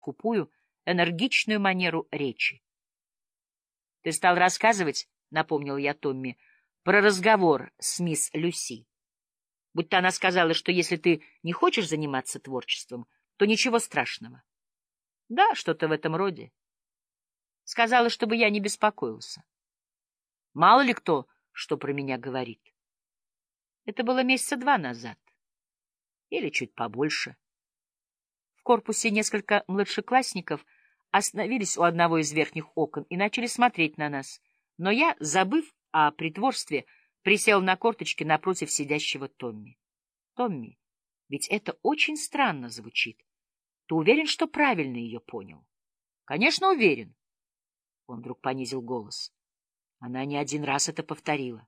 купую, энергичную манеру речи. — Ты стал рассказывать, — напомнил я Томми, — про разговор с мисс Люси. Будто она сказала, что если ты не хочешь заниматься творчеством, то ничего страшного. Да, что-то в этом роде. Сказала, чтобы я не беспокоился. Мало ли кто, что про меня говорит. Это было месяца два назад. Или чуть побольше. В корпусе несколько младшеклассников остановились у одного из верхних окон и начали смотреть на нас. Но я, забыв о притворстве, присел на корточки напротив сидящего Томми. Томми, ведь это очень странно звучит. Ты уверен, что правильно ее понял? Конечно, уверен. Он вдруг понизил голос. Она не один раз это повторила.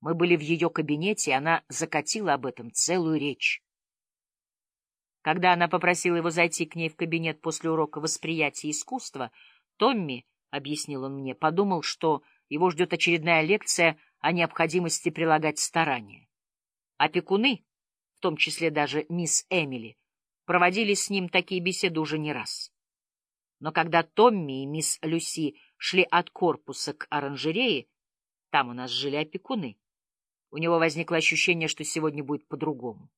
Мы были в ее кабинете, и она закатила об этом целую речь. Когда она попросила его зайти к ней в кабинет после урока восприятия искусства, Томми, — объяснил он мне, — подумал, что его ждет очередная лекция о необходимости прилагать старания. Опекуны, в том числе даже мисс Эмили, проводили с ним такие беседы уже не раз. Но когда Томми и мисс Люси шли от корпуса к оранжерее, там у нас жили опекуны, у него возникло ощущение, что сегодня будет по-другому.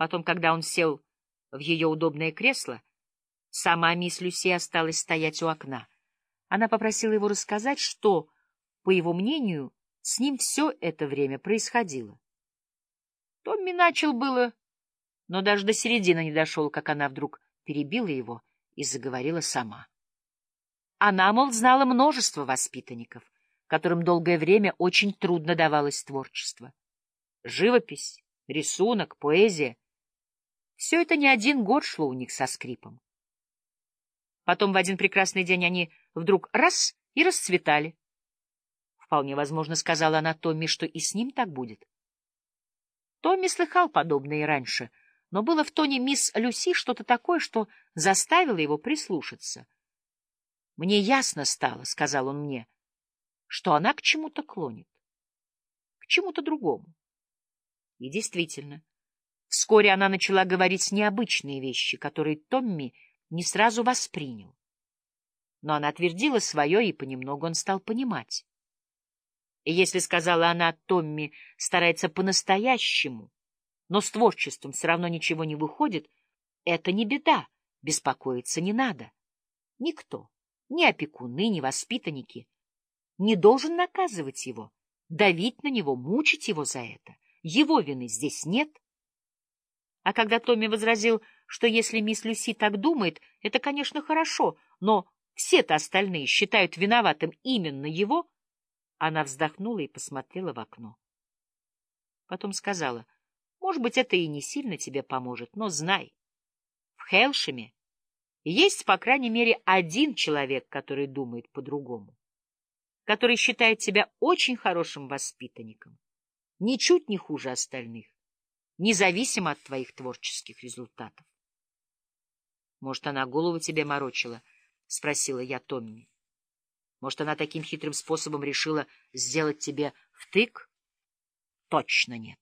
Потом, когда он сел в ее удобное кресло, сама мисс Люси осталась стоять у окна. Она попросила его рассказать, что, по его мнению, с ним все это время происходило. Томми начал было, но даже до середины не дошел, как она вдруг перебила его и заговорила сама. Она, мол, знала множество воспитанников, которым долгое время очень трудно давалось творчество. Живопись, рисунок, поэзия — все это не один год шло у них со скрипом. Потом в один прекрасный день они вдруг раз и расцветали. Вполне возможно, сказала она Томми, что и с ним так будет. Томми слыхал подобное и раньше, но было в тоне мисс Люси что-то такое, что заставило его прислушаться. «Мне ясно стало», — сказал он мне, — «что она к чему-то клонит, к чему-то другому». И действительно, вскоре она начала говорить необычные вещи, которые Томми не сразу воспринял. Но она твердила свое, и понемногу он стал понимать. И если, сказала она, Томми старается по-настоящему, но с творчеством все равно ничего не выходит, это не беда, беспокоиться не надо. Никто, ни опекуны, ни воспитанники, не должен наказывать его, давить на него, мучить его за это. Его вины здесь нет. А когда Томми возразил, что если мисс Люси так думает, это, конечно, хорошо, но все-то остальные считают виноватым именно его, она вздохнула и посмотрела в окно. Потом сказала, может быть, это и не сильно тебе поможет, но знай, в Хелшеме есть, по крайней мере, один человек, который думает по-другому, который считает тебя очень хорошим воспитанником, ничуть не хуже остальных, независимо от твоих творческих результатов. Может, она голову тебе морочила? — спросила я Томми. Может, она таким хитрым способом решила сделать тебе втык? Точно нет.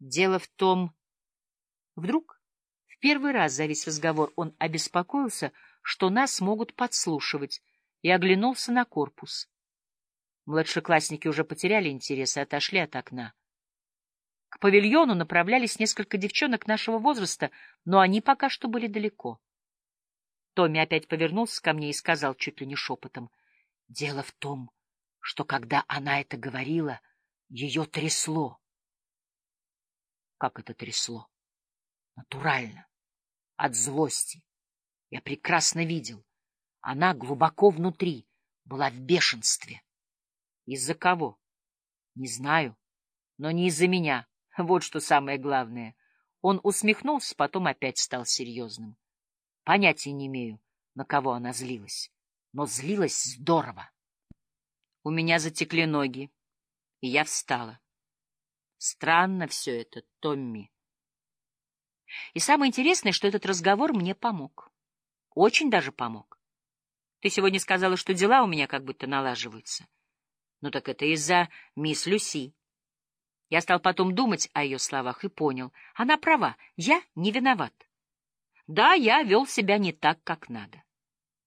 Дело в том... Вдруг, в первый раз за весь разговор, он обеспокоился, что нас могут подслушивать, и оглянулся на корпус. Младшеклассники уже потеряли интерес и отошли от окна. К павильону направлялись несколько девчонок нашего возраста, но они пока что были далеко. Томми опять повернулся ко мне и сказал чуть ли не шепотом. — Дело в том, что когда она это говорила, ее трясло. Как это трясло? Натурально. От злости. Я прекрасно видел. Она глубоко внутри была в бешенстве. Из-за кого? Не знаю, но не из-за меня. Вот что самое главное. Он усмехнулся, потом опять стал серьезным. Понятия не имею, на кого она злилась, но злилась здорово. У меня затекли ноги, и я встала. Странно все это, Томми. И самое интересное, что этот разговор мне помог. Очень даже помог. Ты сегодня сказала, что дела у меня как будто налаживаются. Ну так это из-за мисс Люси. Я стал потом думать о ее словах и понял. Она права, я не виноват. Да, я вел себя не так, как надо.